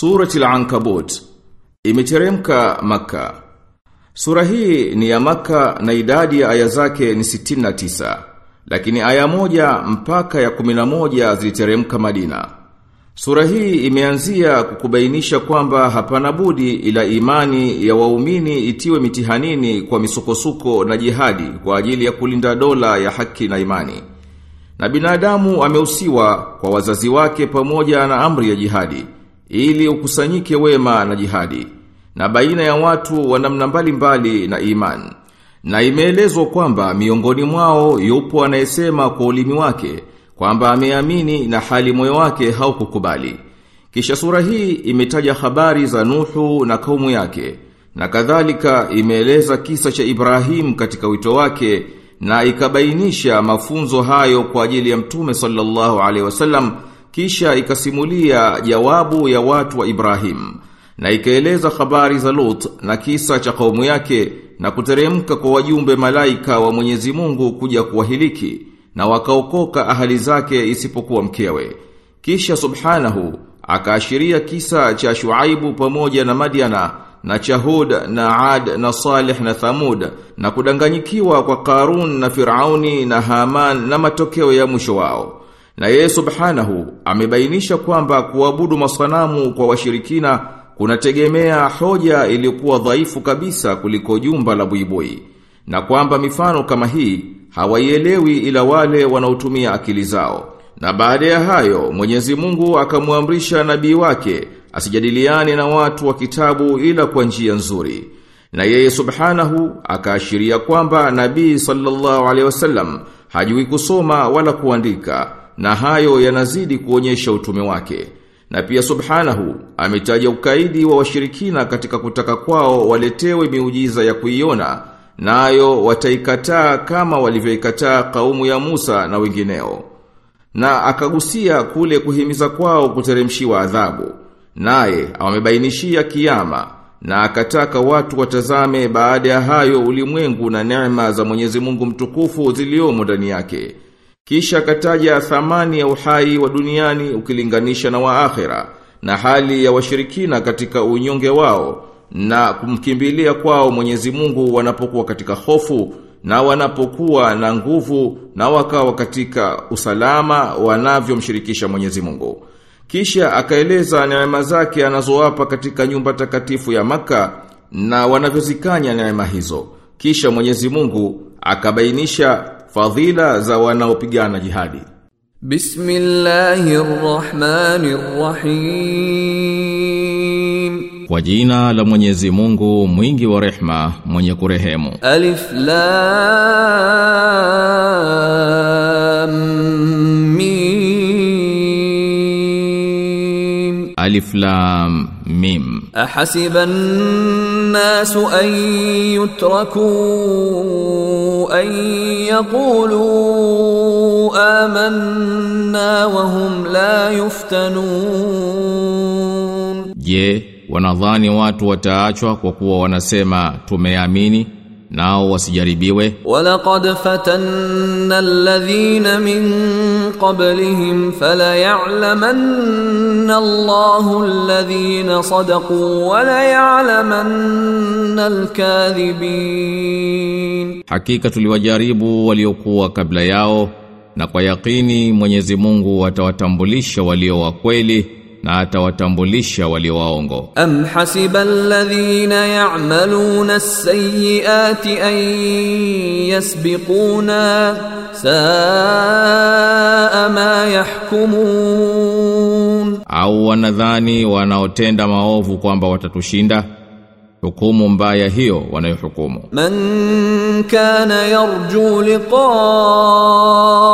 Surati al-Ankabut imeteremka maka Sura hii ni ya maka na idadi ya aya zake ni 69. Lakini aya moja mpaka ya 11 ziliteremka Madina. Sura hii imeanzia kukubainisha kwamba hapana budi ila imani ya waumini itiwe mitihanini kwa misukosuko na jihadi kwa ajili ya kulinda dola ya haki na imani. Na binadamu ameusiwa kwa wazazi wake pamoja na amri ya jihadi ili ukusanyike wema na jihadi na baina ya watu wa namna mbalimbali na iman Na imeelezwa kwamba miongoni mwao yupo anayesema kwa ulimi wake kwamba ameamini na hali moyo wake haukukubali. Kisha sura hii imetaja habari za Nuhu na kaumu yake na kadhalika imeeleza kisa cha Ibrahim katika wito wake na ikabainisha mafunzo hayo kwa ajili ya Mtume sallallahu alaihi wasallam kisha ikasimulia jawabu ya watu wa Ibrahim na ikaeleza habari za Lut na kisa cha kaumu yake na kuteremka kwa wajumbe malaika wa Mwenyezi Mungu kuja kuwahiliki na wakaokoka ahali zake isipokuwa mkewe. Kisha subhanahu akaashiria kisa cha Shuaibu pamoja na Madiana na Chahud na Ad na Salih na Thamud na kudanganyikiwa kwa Karun na Firauni na Haman na matokeo ya mwisho wao. Na yeye subhanahu amebainisha kwamba kuabudu masanamu kwa washirikina kunategemea hoja iliyokuwa dhaifu kabisa kuliko jumba la buibui na kwamba mifano kama hii hawaielewi ila wale wanaotumia akili zao. Na baada ya hayo Mwenyezi Mungu akamwamrisha nabii wake asijadiliane na watu wa kitabu ila kwa njia nzuri. Na yeye subhanahu akaashiria kwamba nabii sallallahu alaihi wasallam hajui kusoma wala kuandika na hayo yanazidi kuonyesha utume wake. Na pia subhanahu ametaja ukaidi wa washirikina katika kutaka kwao waletewe miujiza ya kuiona nayo wataikataa kama walivyoikataa kaumu ya Musa na wengineo. Na akagusia kule kuhimiza kwao kuteremshiwa adhabu. Naye amebainishia kiyama na akataka watu watazame baada ya hayo ulimwengu na neema za Mwenyezi Mungu mtukufu ziliomo ndani yake. Kisha akataja thamani ya uhai wa duniani ukilinganisha na wa akhera na hali ya washirikina katika unyonge wao na kumkimbilia kwao Mwenyezi Mungu wanapokuwa katika hofu na wanapokuwa na nguvu na wakawa katika usalama wanavyomshirikisha Mwenyezi Mungu. Kisha akaeleza neema zake anazowapa katika nyumba takatifu ya maka na wanavyozikanya neema hizo. Kisha Mwenyezi Mungu akabainisha fadhila za wanaopigana jihadi. Bismillahirrahmanirrahim. Kwa jina la Mwenyezi Mungu mwingi wa rehma mwenye kurehemu. Alif Lam Mim. Alif Lam Mim. An-nasu an yutraku an yaqulu amanna wa hum la yuftanun. Je, wanadhani watu wataachwa kwa kuwa wanasema tumeamini nao wasijaribiwe. Walaqad fatanna alladhina min qablihim fala ya'lamanna Allahu alladhina sadaqu wala ya'lamanna alkadhibin. Hakika tuliwajaribu waliokuwa kabla yao na kwa yakini Mwenyezi Mungu atawatambulisha walio wa kweli na atawatambulisha walio waongo. Am hasiba alladhina ya'maluna as-sayyi'ati an yasbiquna sa'a ma yahkumun, au wanadhani wanaotenda maovu kwamba watatushinda? hukumu mbaya hiyo wanayohukumu. Man kana yarju liqa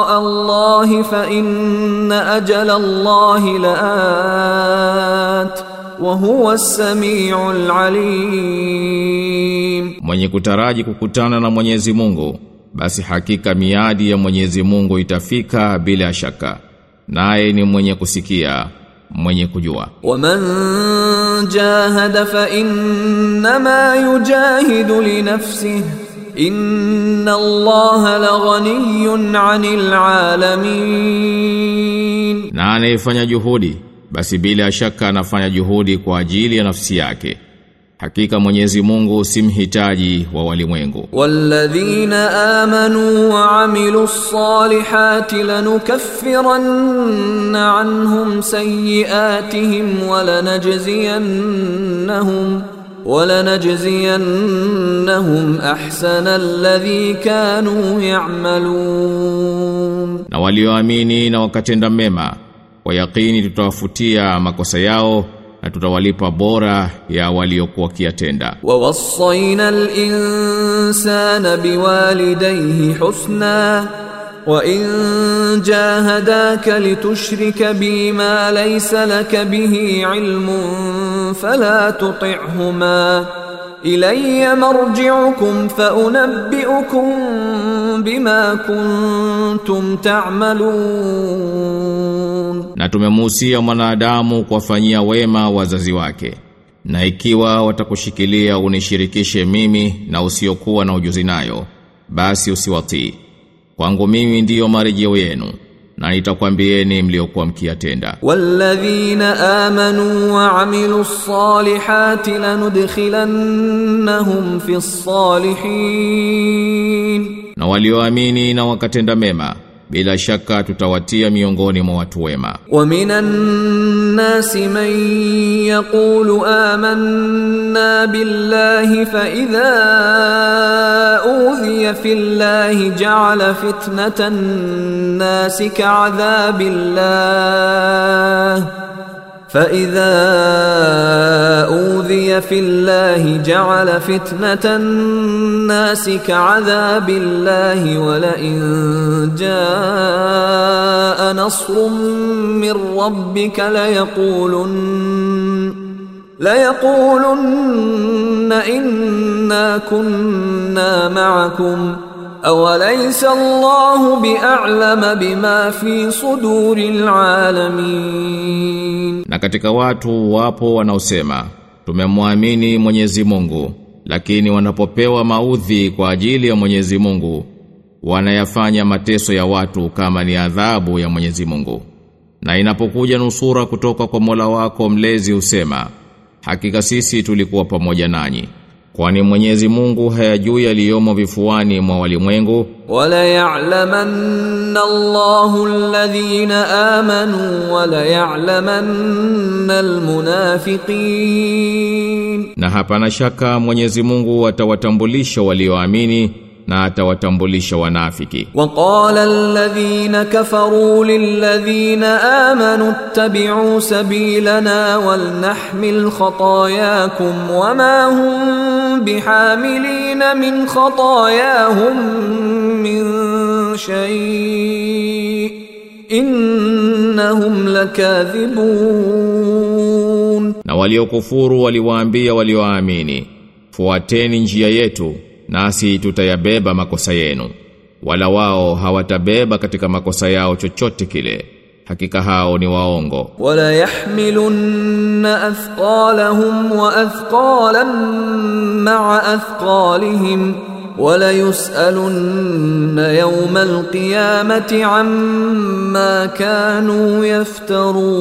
Allah fa inna ajala Allah laat wa huwa as-sami'ul alim. Mwenye kutaraji kukutana na Mwenyezi Mungu basi hakika miadi ya Mwenyezi Mungu itafika bila shaka naye ni mwenye kusikia mwenye kujua. Waman jahada fa innama yujahidu li nafsihi. Inna allaha laghaniyyun 'anil 'alamin. Na anayefanya juhudi basi bila shaka anafanya juhudi kwa ajili ya nafsi yake. Hakika Mwenyezi Mungu si mhitaji wa walimwengu. Walladhina amanu wa amilu ssalihati lanukaffiranna anhum sayyi'atihim wa lanajziyannahum wa lanajziyannahum ahsana alladhi kanu ya'malun. Na walioamini na wakatenda mema, kwa yaqini tutawafutia makosa yao na tutawalipa bora ya waliokuwa kiatenda. ووصينا الإنسان بوالديه حسنا وإن جاهداك لتشرك بي ما ليس لك به علم فلا تطعهما إلي مرجعكم فأنبئكم بما كنتم تعملون na tumemuhusia mwanadamu kuwafanyia wema wazazi wake. Na ikiwa watakushikilia unishirikishe mimi na usiokuwa na ujuzi nayo basi usiwatii. Kwangu mimi ndiyo marejeo yenu na nitakwambieni mliokuwa mkiyatenda. Walladhina amanu wa amilus lanudkhilannahum fis salihin, na walioamini na wakatenda mema bila shaka tutawatia miongoni mwa watu wema. ومن الناس من يقول آمنا بالله فإذا أوذي في الله جعل فتنة الناس كعذاب الله فإذا في الله جعل فتنة الناس كعذاب الله ولئن جاء نصر من ربك ليقولن ليقولن إنا كنا معكم. أوليس الله بأعلم بما في صدور العالمين؟ Na katika watu wapo wanaosema, tumemwamini Mwenyezi Mungu, lakini wanapopewa maudhi kwa ajili ya Mwenyezi Mungu, wanayafanya mateso ya watu kama ni adhabu ya Mwenyezi Mungu. Na inapokuja nusura kutoka kwa Mola wako mlezi husema, hakika sisi tulikuwa pamoja nanyi. Kwani Mwenyezi Mungu hayajui yaliyomo vifuani mwa walimwengu. Wala ya'lamanna Allahu alladhina amanu wala ya'lamanna almunafiqin. Na hapana shaka Mwenyezi Mungu atawatambulisha walioamini na atawatambulisha wanafiki. Waqala alladhina kafaru lilladhina amanu ittabi'u sabilana walnahmil khatayakum wama hum بحاملين من خطاياهم من شيء إنهم لكاذبون Na waliokufuru waliwaambia walioamini, fuateni njia yetu, nasi tutayabeba makosa yenu. Wala wao hawatabeba katika makosa yao chochote kile. hakika hao ni waongo. Wala yahmilunna athqalahum wa athqalan ma'a athqalihim wala yus'alunna yawma alqiyamati amma kanu yaftarun,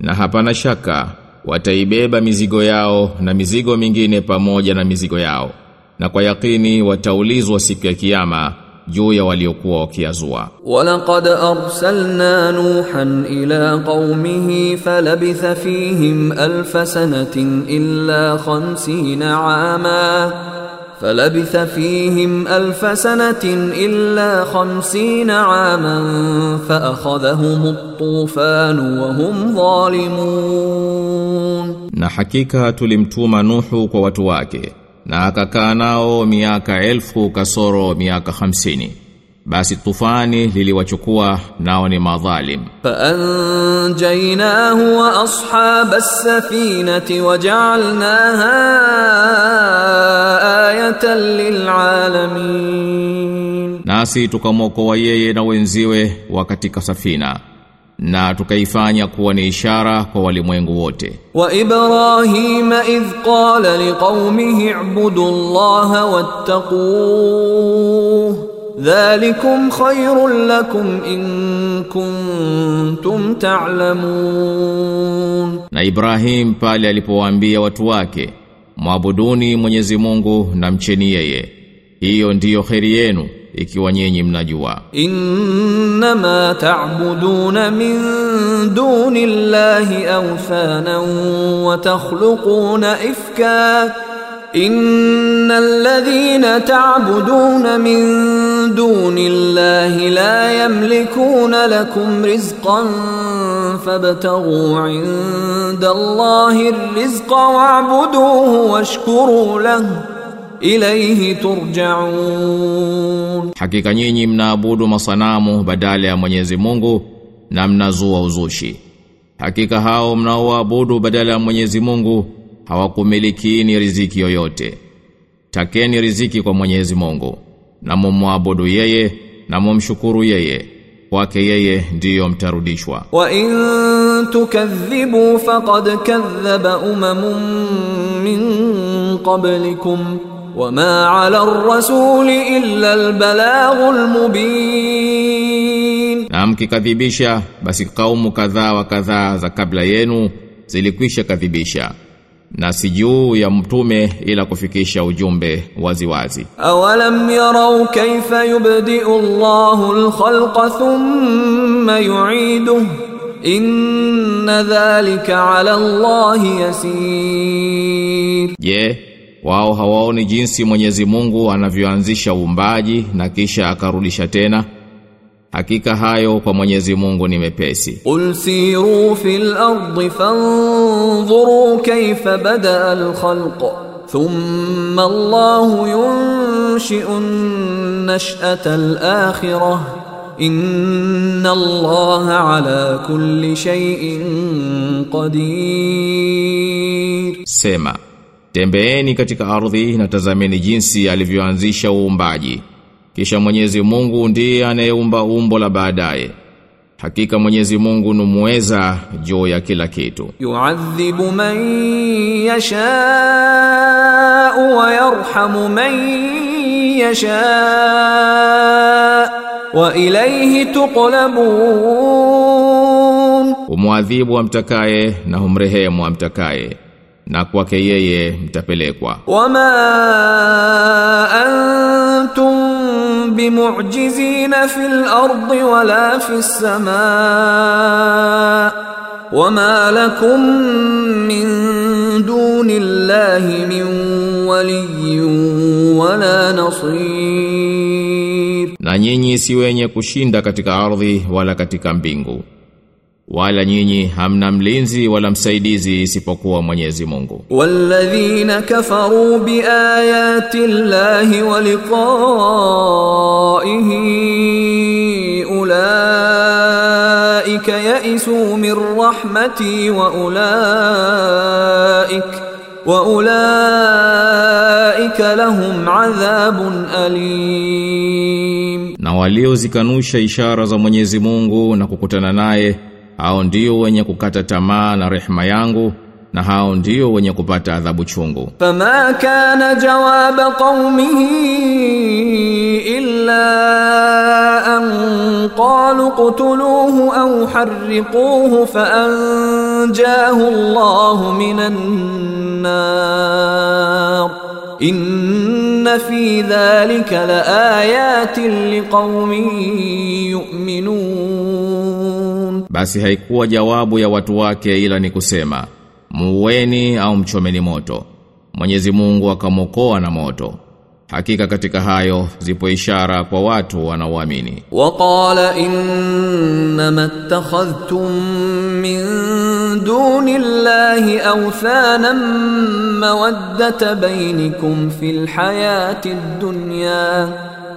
na hapana shaka wataibeba mizigo yao na mizigo mingine pamoja na mizigo yao, na kwa yakini wataulizwa siku ya Kiyama juu ya waliokuwa wakiazua. ولقد أرسلنا نوحا إلى قومه فلبث فيهم ألف سنة إلا خمسين عاما. فلبث فيهم ألف سنة إلا خمسين عاما. فأخذهم الطوفان وهم ظالمون. Na hakika tulimtuma Nuhu kwa watu wake. na akakaa nao miaka elfu kasoro miaka hamsini. Basi tufani liliwachukua nao ni madhalim. Fa anjaynahu wa ashabas safinati wa ja'alnaha ayatan lilalamin. Nasi tukamwokoa yeye na wenziwe wa katika safina na tukaifanya kuwa ni ishara kwa walimwengu wote. Wa Ibrahim idh qala liqaumihi ibudu llaha wattaquh dhalikum khairul lakum in kuntum ta'lamun. Na Ibrahim pale alipowaambia watu wake, mwabuduni Mwenyezi Mungu na mcheni yeye, hiyo ndiyo kheri yenu ikiwa nyinyi mnajua. إنما تعبدون من دون الله أوثانا وتخلقون إفكا إن الذين تعبدون من دون الله لا يملكون لكم رزقا فابتغوا عند الله الرزق واعبدوه واشكروا له ilayhi turjaun. Hakika nyinyi mnaabudu masanamu badala ya Mwenyezi Mungu na mnazua uzushi. Hakika hao mnaoabudu badala ya Mwenyezi Mungu hawakumilikini riziki yoyote. Takeni riziki kwa Mwenyezi Mungu na mumwabudu yeye na mumshukuru yeye. Kwake yeye ndiyo mtarudishwa. Wa in tukadhibu faqad kadhaba umamun min qablikum. وما على الرسول إلا البلاغ المبين Na mkikadhibisha basi kaumu kadhaa wa kadhaa za kabla yenu zilikwisha kadhibisha. Na si juu ya mtume ila kufikisha ujumbe waziwazi. أولم يروا كيف يبدئ الله الخلق ثم يعيده إن ذلك على الله يسير Je, wao hawaoni jinsi Mwenyezi Mungu anavyoanzisha uumbaji na kisha akarudisha tena Hakika hayo kwa Mwenyezi Mungu ni mepesi. Qul siru fil ardi fanzuru kayfa bada al khalq thumma Allah yunshi'u nash'ata al akhirah inna Allah ala kulli shay'in qadir. Sema Tembeeni katika ardhi na tazameni jinsi alivyoanzisha uumbaji. Kisha Mwenyezi Mungu ndiye anayeumba umbo la baadaye. Hakika Mwenyezi Mungu numweza juu ya kila kitu. Yu'adhibu man yasha'u wa yarhamu man yasha' wa ilayhi tuqlabun. Umwadhibu amtakaye na humrehemu amtakaye na kwake yeye mtapelekwa. Wama antum bimu'jizina fil ardi wala fis samaa wama lakum min dunillahi min waliyyin wala nasir. Na nyinyi si wenye kushinda katika ardhi wala katika mbingu wala nyinyi hamna mlinzi wala msaidizi isipokuwa Mwenyezi Mungu. Walladhina kafaru biayati llahi wa liqa'ihi ulaika ya'isu min rahmati wa ulaika wa ulaika lahum adhabun alim. Na waliozikanusha ishara za Mwenyezi Mungu na kukutana naye hao ndio wenye kukata tamaa na rehema yangu na hao ndio wenye kupata adhabu chungu. Fama kana jawab qaumihi illa an qalu qtuluhu au harriquhu fa anjahu Allahu minan nar inna fi dhalika laayatin liqaumin yu'minun basi haikuwa jawabu ya watu wake ila ni kusema muweni au mchomeni moto. Mwenyezi Mungu akamokoa na moto. Hakika katika hayo zipo ishara kwa watu wanaoamini. Waqala inna mattakhadhtum min dunillahi awthana mawaddata bainakum fil hayati dunya.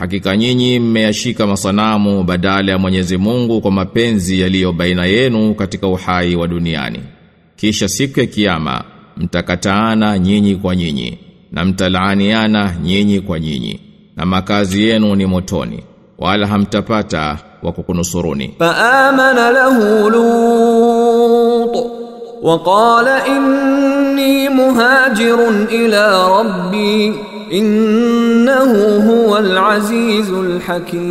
Hakika nyinyi mmeyashika masanamu badala ya Mwenyezi Mungu kwa mapenzi yaliyo baina yenu katika uhai wa duniani. Kisha siku ya kiyama mtakataana nyinyi kwa nyinyi na mtalaaniana nyinyi kwa nyinyi na makazi yenu ni motoni wala hamtapata wa kukunusuruni. Faamana lahu Lut wa qala inni muhajirun ila rabbi innahu huwal azizul hakim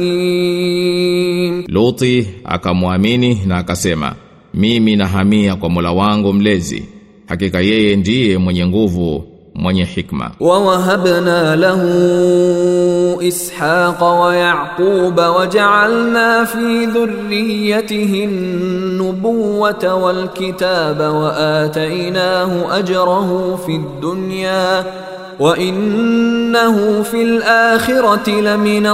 Luti akamwamini na akasema mimi nahamia kwa mula wangu mlezi. Hakika yeye ndiye mwenye nguvu. mwenye hikma wawahabna lahu ishaqa wa yaquba wa jaalna fi dhurriyatihi nubuwata wal kitaba wa atainahu ajrahu fi dunya وَإِنَّهُ فِي الْآخِرَةِ لَمِنَ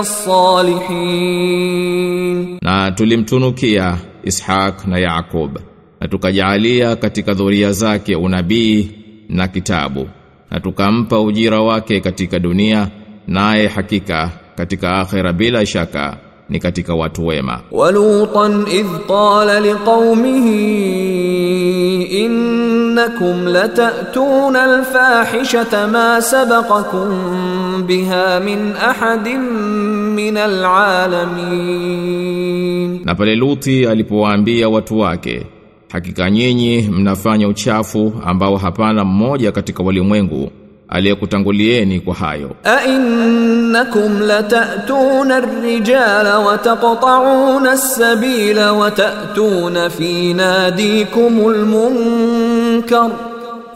الصَّالِحِينَ Na tulimtunukia Ishaq na Yaakub na tukajalia katika dhuria zake unabii na kitabu na tukampa ujira wake katika dunia naye hakika katika akhera bila shaka ni katika watu wema. Walutan idh qala liqaumihi innakum latatuna alfahishata ma sabaqakum biha min ahadin min alalamin. Na pale luti alipowaambia watu wake Hakika nyinyi mnafanya uchafu ambao hapana mmoja katika walimwengu aliyekutangulieni kwa hayo. A innakum latatuna ar-rijala wa taqta'una as-sabila wa ta'tuna fi nadikum al-munkar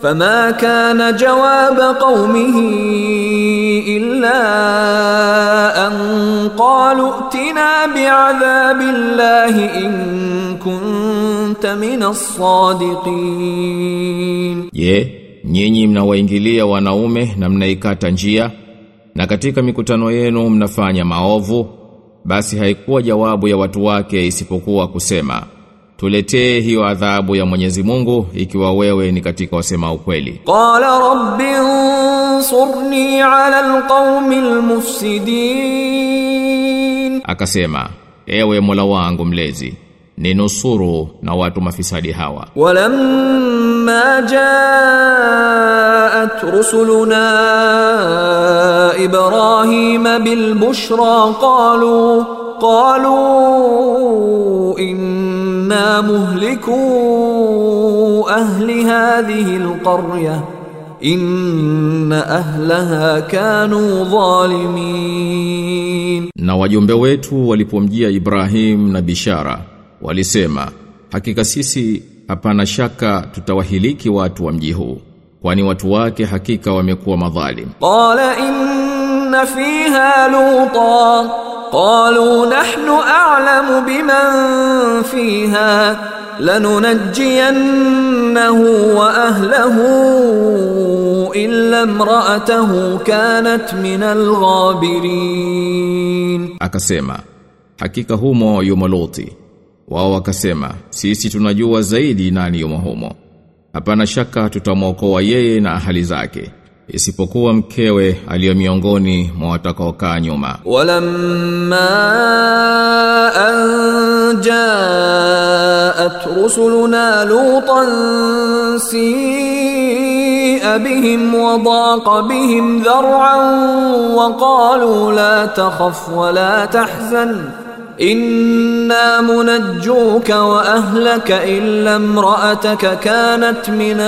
fama kana jawab qaumihi illa an qalu atina bi'adhabillahi in kuntum kunta minas sadiqin Je nyinyi mnawaingilia wanaume na mnaikata njia na katika mikutano yenu mnafanya maovu? Basi haikuwa jawabu ya watu wake isipokuwa kusema tuletee hiyo adhabu ya Mwenyezi Mungu ikiwa wewe ni katika wasema ukweli. Qala rabbi ansurni ala alqawmi almufsidin, akasema ewe Mola wangu mlezi ninusuru na watu mafisadi hawa. Walamma jaat rusuluna ibrahim bil bushra qalu qalu inna muhliku ahli hadhihi al qaryah inna ahlaha kanu zalimin. Na wajumbe wetu walipomjia Ibrahim na bishara Walisema, hakika sisi hapana shaka tutawahiliki watu wa mji huu kwani watu wake hakika wamekuwa madhalim. Qala inna fiha luta qalu nahnu a'lamu biman fiha lanunajjiyannahu wa ahlihi illa imra'atahu kanat min alghabirin, akasema hakika humo yumo Luti wao wakasema, sisi tunajua zaidi nani yumo humo. Hapana shaka tutamwokoa yeye na ahali zake isipokuwa mkewe aliyo miongoni mwa watakaokaa nyuma. Walamma anjaat rusuluna lutan si bihim wa daqa bihim dhar'an wa qalu la takhaf wa la tahzan inna munajjuka wa ahlaka illa imra'ataka kanat min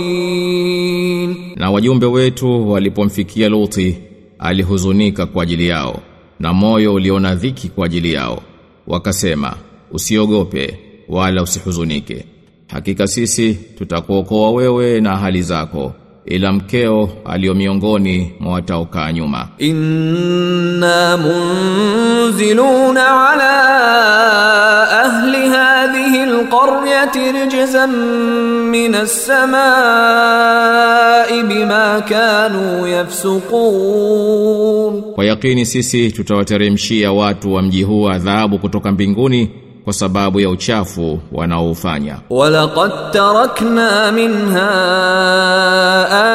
alghabirin, na wajumbe wetu walipomfikia Luti alihuzunika kwa ajili yao na moyo uliona dhiki kwa ajili yao. Wakasema usiogope wala usihuzunike. Hakika sisi tutakuokoa wewe na hali zako ila mkeo aliyo miongoni mwa wataokaa nyuma. Inna munziluna ala ahli hadhihi alqaryati rijzan min as-samaa'i bima kanu yafsukun, kwa yakini sisi tutawateremshia watu wa mji huu adhabu kutoka mbinguni kwa sababu ya uchafu wanaoufanya. Walaqad tarakna minha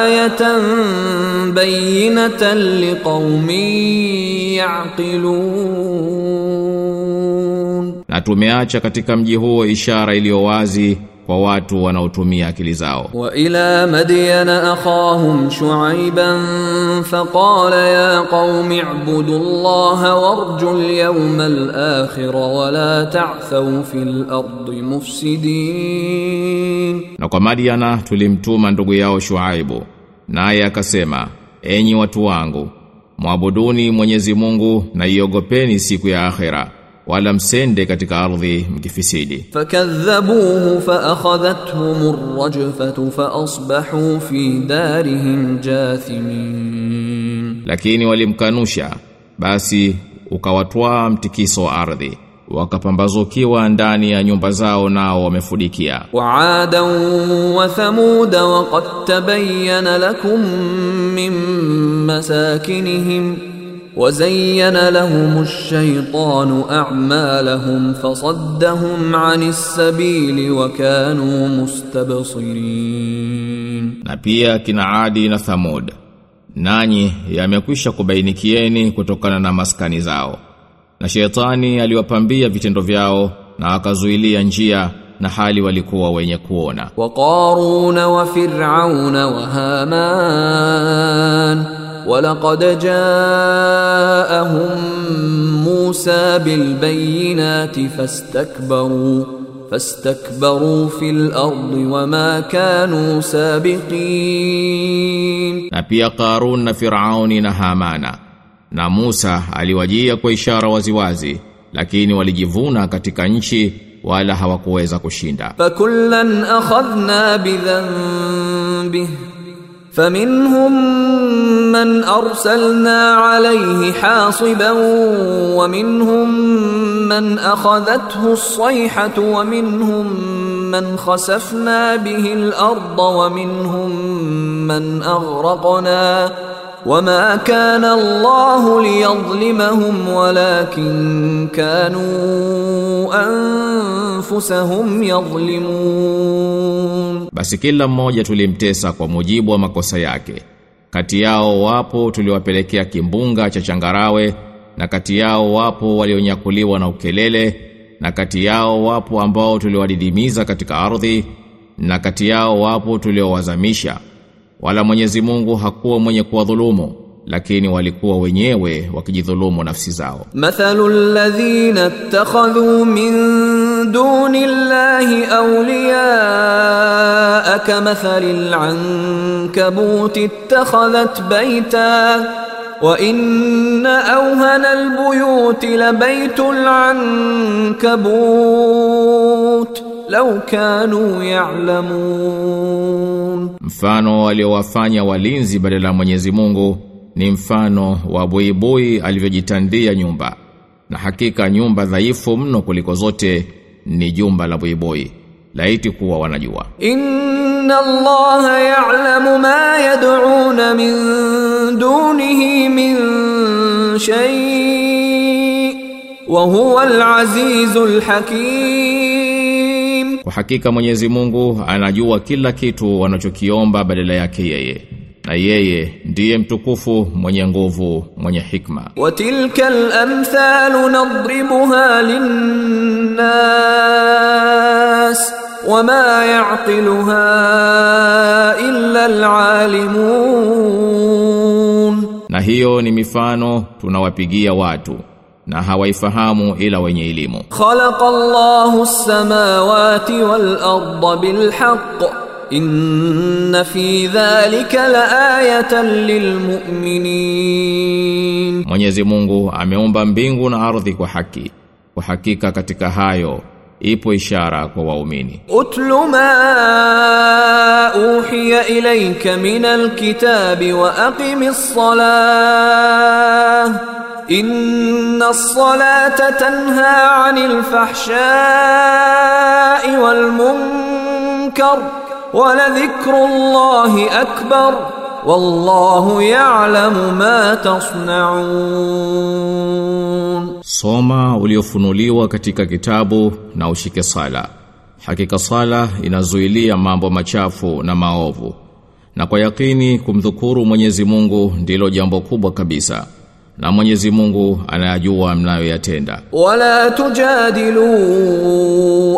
ayatan bayyinatan liqaumin yaqilun, na tumeacha katika mji huo ishara iliyo wazi kwa watu wanaotumia akili zao. Wa ila madyana akhahum shuaiban faqala ya qaumi ibudullaha warjul yawmal akhir wa la ta'thaw fil ard mufsidin. Na kwa Madyana tulimtuma ndugu yao Shuaibu naye akasema enyi watu wangu mwabuduni Mwenyezi Mungu na iogopeni siku ya akhirah wala msende katika ardhi mkifisidi. Fakadhabuhu faakhadhathum fa asbahu fi darihim jathimin. Lakini walimkanusha basi ukawatwaa mtikiso wa ardhi wakapambazukiwa ndani ya nyumba zao nao wamefudikia. Waada wa Thamud wa qad tabayyana lakum min masakinihim. وزين لهم الشيطان أعمالهم فصدهم عن السبيل وكانوا مستبصرين na pia kina Adi na Thamud. Nanyi yamekwisha kubainikieni kutokana na maskani zao. Na shetani aliwapambia vitendo vyao na akazuilia njia na hali walikuwa wenye kuona. وقارون وفرعون وهامان ولقد جاءهم موسى بالبينات فاستكبروا فاستكبروا في الأرض وما كانوا سابقين Na pia Karun na Firauni na Hamana. Na Musa aliwajia kwa ishara waziwazi, lakini walijivuna katika nchi wala hawakuweza kushinda. فكلا أخذنا بذنبه فمنهم من أرسلنا عليه حاصبا ومنهم من أخذته الصيحة ومنهم من خسفنا به الأرض ومنهم من أغرقنا وما كان الله ليظلمهم ولكن كانوا أنفسهم يظلمون Basi kila mmoja tulimtesa kwa mujibu wa makosa yake. Kati yao wapo tuliwapelekea kimbunga cha changarawe na kati yao wapo walionyakuliwa na ukelele na kati yao wapo ambao tuliwadidimiza katika ardhi na kati yao wapo tuliowazamisha. wala Mwenyezi Mungu hakuwa mwenye kuwadhulumu lakini walikuwa wenyewe wakijidhulumu nafsi zao. Mathalul ladhina ittakhadhu min duni llahi awliya kamathalil ankabuti ittakhadhat baita wa inna awhana albuyuti labaytul ankabut law kanu ya'lamun. Mfano waliowafanya walinzi badala ya Mwenyezi Mungu ni mfano wa buibui alivyojitandia nyumba. Na hakika nyumba dhaifu mno kuliko zote ni jumba la buibui. Laiti kuwa wanajua. Inna allaha ya'lamu ma yad'un min dunihi min shay wa huwa al-azizul hakim. Kwa hakika Mwenyezi Mungu anajua kila kitu wanachokiomba badala yake yeye. Na yeye ndiye mtukufu mwenye nguvu mwenye hikma. Wa tilka nadribuha linnas wama ya'qiluha illa alalimun. Na hiyo ni mifano tunawapigia watu na hawaifahamu ila wenye elimu. Khalaqallahu as-samawati wal arda bil haqq inna fi dhalika laayatan lilmu'minin, Mwenyezi Mungu ameumba mbingu na ardhi kwa haki, kwa hakika katika hayo ipo ishara kwa waumini. Utlu ma uhiya ilayka minal kitabi wa aqimis salah inna as-salata tanha 'anil fahsha'i wal munkar wa la dhikrullahi akbar wallahu ya'lamu ma tasna'un Soma uliofunuliwa katika kitabu na ushike sala. Hakika sala inazuilia mambo machafu na maovu. Na kwa yakini kumdhukuru Mwenyezi Mungu ndilo jambo kubwa kabisa na Mwenyezi Mungu anayajua mnayoyatenda. Wala tujadilu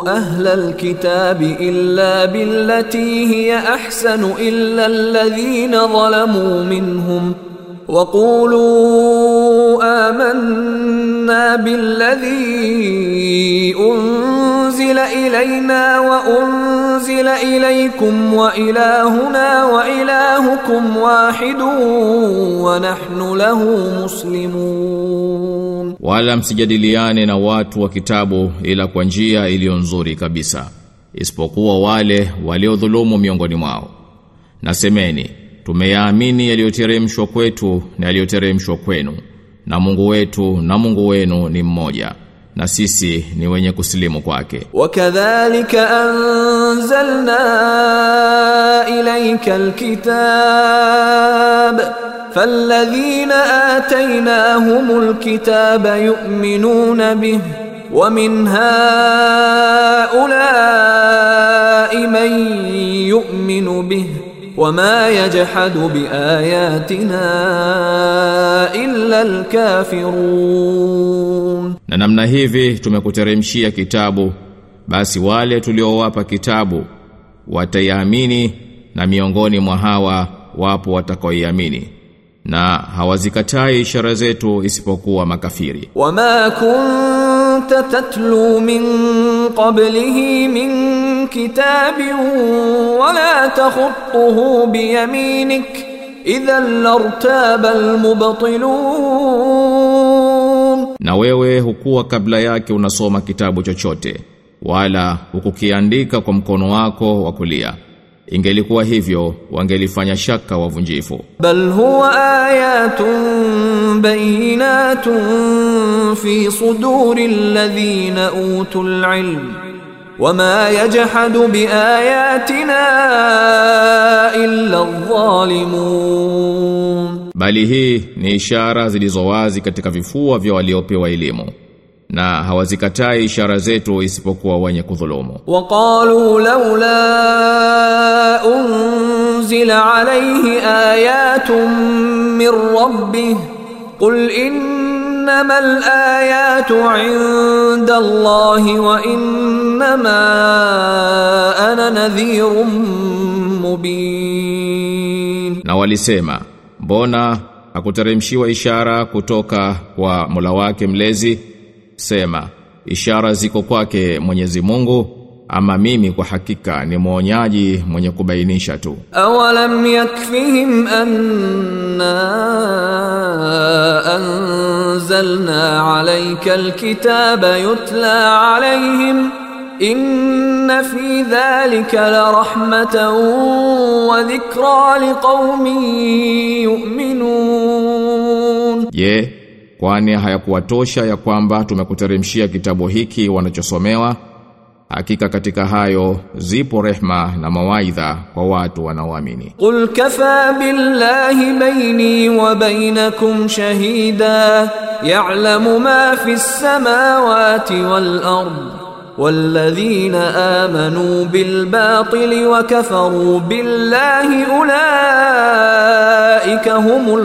ahla alkitabi illa billati hiya ahsanu illa alladhina zalamu minhum وقولوا آمنا بالذي أنزل إلينا وأنزل إليكم وإلهنا وإلهكم واحد ونحن له مسلمون wala msijadiliane na watu wa kitabu ila kwa njia iliyo nzuri kabisa isipokuwa wale waliodhulumu miongoni mwao nasemeni tumeyaamini yaliyoteremshwa kwetu na yaliyoteremshwa kwenu na Mungu wetu na Mungu wenu ni mmoja na sisi ni wenye kusilimu kwake وكذلك أنزلنا إليك الكتاب فالذين آتيناهم الكتاب يؤمنون به ومن هؤلاء من يؤمن به wama yajhadu biayatina illa alkafirun na namna hivi tumekuteremshia kitabu basi wale tuliowapa kitabu wataiamini na miongoni mwa hawa wapo watakaoiamini na hawazikatai ishara zetu isipokuwa makafiri. wama kunta tatlu min qablihi min من كتاب ولا تخطه بيمينك إذا لارتاب المبطلون na wewe hukuwa kabla yake unasoma kitabu chochote wala hukukiandika kwa mkono wako wa kulia ingelikuwa hivyo wangelifanya shaka wavunjifu بل هو آيات بينات في صدور الذين أوتوا العلم wama yajhadu biayatina illa dhalimun, bali hii ni ishara zilizowazi katika vifua vya waliopewa elimu na hawazikatai ishara zetu isipokuwa wenye kudhulumu. Waqalu laula unzila alayhi ayatun min rabbih qul inna إنما الآيات عند الله وإنما أنا نذير مبين na walisema mbona hakuteremshiwa ishara kutoka kwa Mola wake mlezi sema ishara ziko kwake Mwenyezi Mungu ama mimi kwa hakika ni mwonyaji mwenye kubainisha tu أولم يكفهم أنا أنزلنا عليك الكتاب يتلى عليهم إن في ذلك لرحمة وذكرى لقوم يؤمنون je kwani hayakuwatosha ya kwamba tumekuteremshia kitabu hiki wanachosomewa hakika katika hayo zipo rehma na mawaidha kwa watu wanaoamini قل كفى بالله بيني وبينكم شهيدا يعلم ما في السماوات والأرض والذين آمنوا بالباطل وكفروا بالله أولئك هم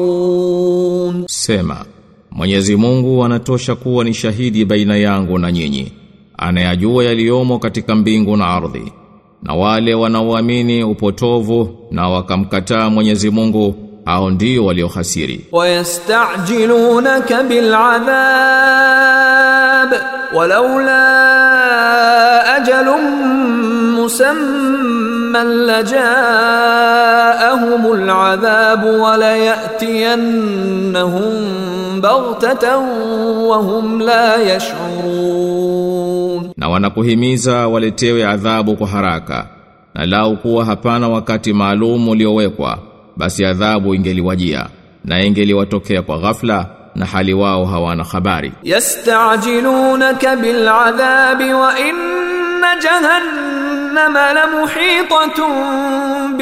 الخاسرون Sema, Mwenyezi Mungu anatosha kuwa ni shahidi baina yangu na nyinyi. Anayajua yaliyomo katika mbingu na ardhi. Na wale wanaoamini upotovu na wakamkataa Mwenyezi Mungu, hao ndio waliohasiri. ويستعجلونك بالعذاب ولولا أجل مسمى لجاءهم العذاب وليأتينهم بغتة وهم لا يشعرون na wanakuhimiza waletewe adhabu kwa haraka na lau kuwa hapana wakati maalum uliowekwa basi adhabu ingeliwajia na ingeliwatokea kwa ghafla na hali wao hawana habari. Yastajilunaka biladhabi wa inna jahannama lamuhitatun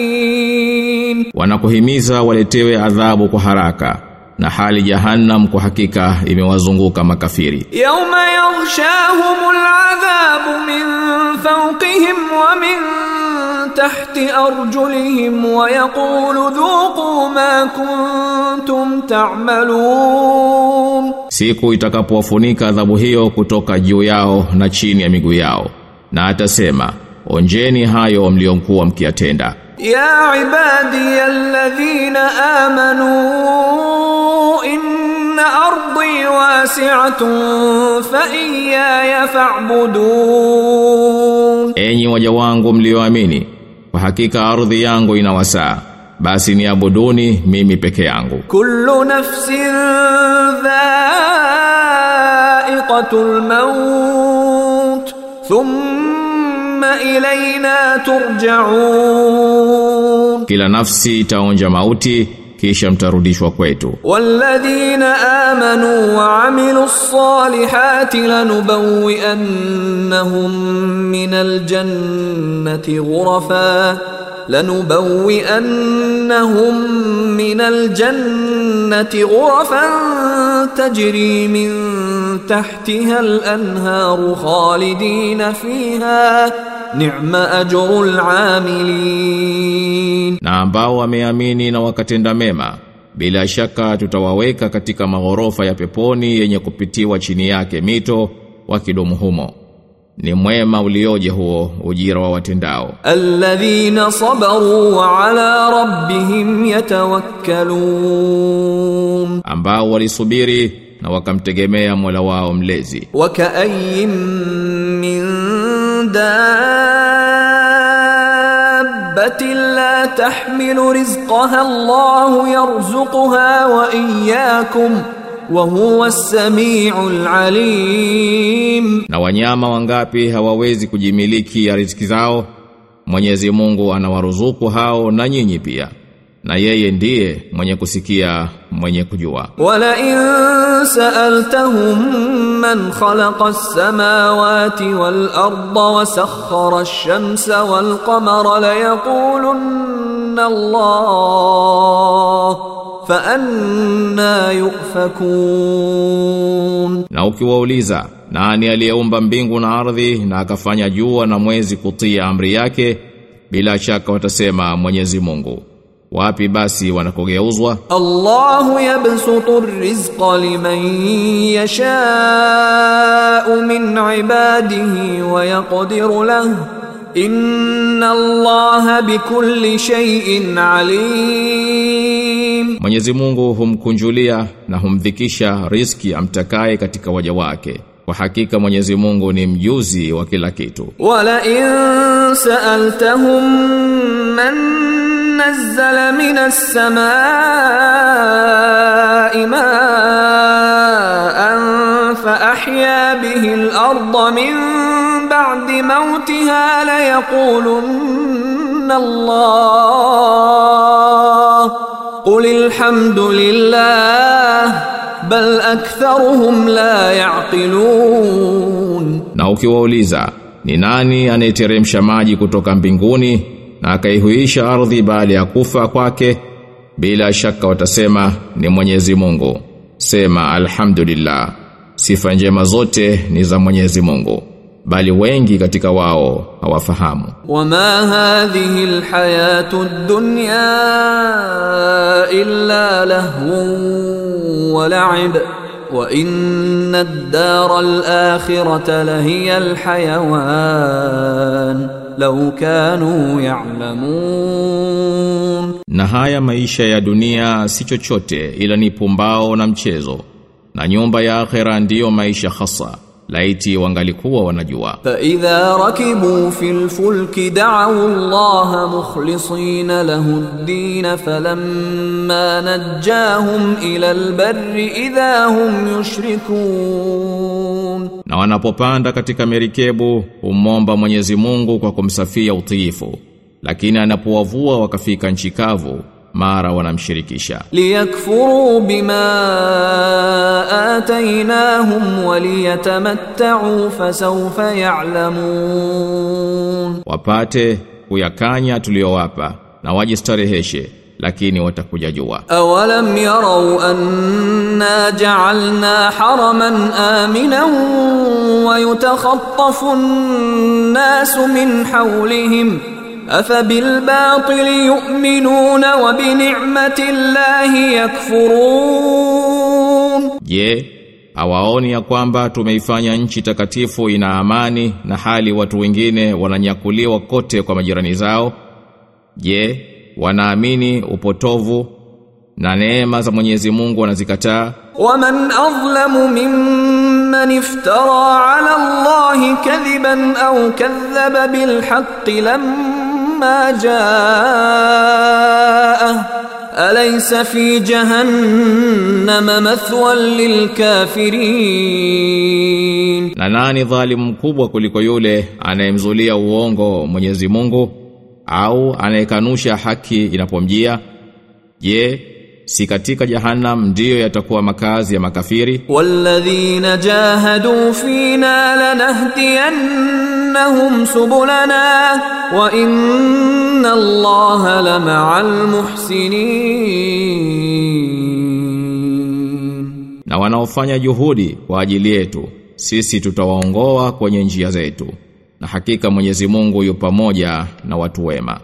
bilkafirin. Wanakuhimiza waletewe adhabu kwa haraka na hali jahannam kwa hakika imewazunguka makafiri. Yauma yaghshahumul adhabu min fawqihim wa min tahti arjulihim wa yaqulu dhuqu ma kuntum ta'malun. Siku itakapowafunika adhabu hiyo kutoka juu yao na chini ya miguu yao. Na atasema onjeni hayo mliokuwa mkiyatenda. Ya ibadi alladhina amanu inna ardi wasi'atun fa iyaya fa'budun. Enyi waja wangu mlioamini kwa hakika ardhi yangu inawasaa basi ni abuduni mimi peke yangu. Kullu nafsin dha'iqatul maut thumma إلينا ترجعون. Kila nafsi itaonja mauti kisha mtarudishwa kwetu. والذين آمنوا وعملوا الصالحات لنبوئنهم من الجنة غرفا لنبوئنهم من الجنة غرفا تجري من تحتها الأنهار خالدين فيها. ni'ma ajrul amilin. Na ambao wameamini na wakatenda mema bila shaka tutawaweka katika maghorofa ya peponi yenye kupitiwa chini yake mito wakidumu humo. Ni mwema ulioje huo ujira wa watendao. Alladhina sabaru wa ala rabbihim yatawakkalun. Ambao walisubiri na wakamtegemea Mola wao mlezi. Wakaayyin dabbatin la tahmilu rizqaha Allahu yarzuquha wa iyyakum wa huwa as-sami'ul alim, na wanyama wangapi hawawezi kujimiliki ya riziki zao? Mwenyezi Mungu anawaruzuku hao na nyinyi pia na yeye ndiye mwenye kusikia mwenye kujua. Wala in sa'altahum man khalaqa as-samawati wal-ardha wa sakhkhara ash-shamsa wal qamara la yaqulunna Allah fa anna yufakun. Na ukiwauliza nani aliyeumba mbingu na ardhi na akafanya jua na mwezi kutia amri yake bila shaka watasema Mwenyezi Mungu wapi basi wanakogeuzwa? Allahu yabsutu rizqa liman yasha'u min ibadihi wa yaqdiru lahu. Inna Allaha bikulli shay'in alim. Mwenyezi Mungu humkunjulia na humdhikisha riziki amtakaye katika waja wake. Kwa hakika Mwenyezi Mungu ni mjuzi wa kila kitu. Wala in sa'altahum man نزل من السماء ماء فأحيا به الأرض من بعد موتها ليقولن الله. قل الحمد لله بل أكثرهم لا يعقلون. Na ukiwauliza ni nani anayeteremsha maji kutoka mbinguni? na akaihuisha ardhi baada ya kufa kwake bila shaka watasema ni Mwenyezi Mungu. Sema alhamdulillah sifa njema zote ni za Mwenyezi Mungu bali wengi katika wao hawafahamu. Wama hadhihi alhayatu ad-dunya illa lahu wa la'ib wa inna ad-dara al-akhirata lahiya al-hayawan lau kanu ya'lamun. Na haya maisha ya dunia si chochote ila ni pumbao na mchezo. Na nyumba ya akhera ndiyo maisha hasa laiti wangalikuwa wanajua. Fa idha rakibu fil fulki da'u Allah mukhlisin lahu ad-din falamma najjahum ila al-barr idha hum yushrikun. Na wanapopanda katika merikebu umomba Mwenyezi Mungu kwa kumsafia utiifu. Lakini anapowavua wakafika nchikavu mara wanamshirikisha. Liyakfuru bima atainahum waliyatamattau fasawfa ya'lamun. Wapate kuyakanya tuliyowapa na wajistareheshe lakini watakuja jua. Awalam yarau anna ja'alna haraman aminan wa yatakhaffafu an-nasu min hawlihim afabilbatili yu'minuna wa binicmati llahi yakfurun je hawaoni ya kwamba tumeifanya nchi takatifu ina amani na hali watu wengine wananyakuliwa kote kwa majirani zao? Je wanaamini upotovu na neema za Mwenyezi Mungu wanazikataa? waman adlamu mimman iftara ala allahi kadhiban au kadhaba bilhaqqi lam لما جاءه أليس في جهنم مثوى للكافرين Na nani dhalimu mkubwa kuliko yule anayemzulia uongo Mwenyezi Mungu au anayekanusha haki inapomjia? Je, si katika jahannam ndiyo yatakuwa makazi ya makafiri? والذين جاهدوا فينا لنهدينهم سبلنا وإن الله لمع المحسنين Na wanaofanya juhudi kwa ajili yetu, sisi tutawaongoa kwenye njia zetu. Na hakika Mwenyezi Mungu yu pamoja na watu wema.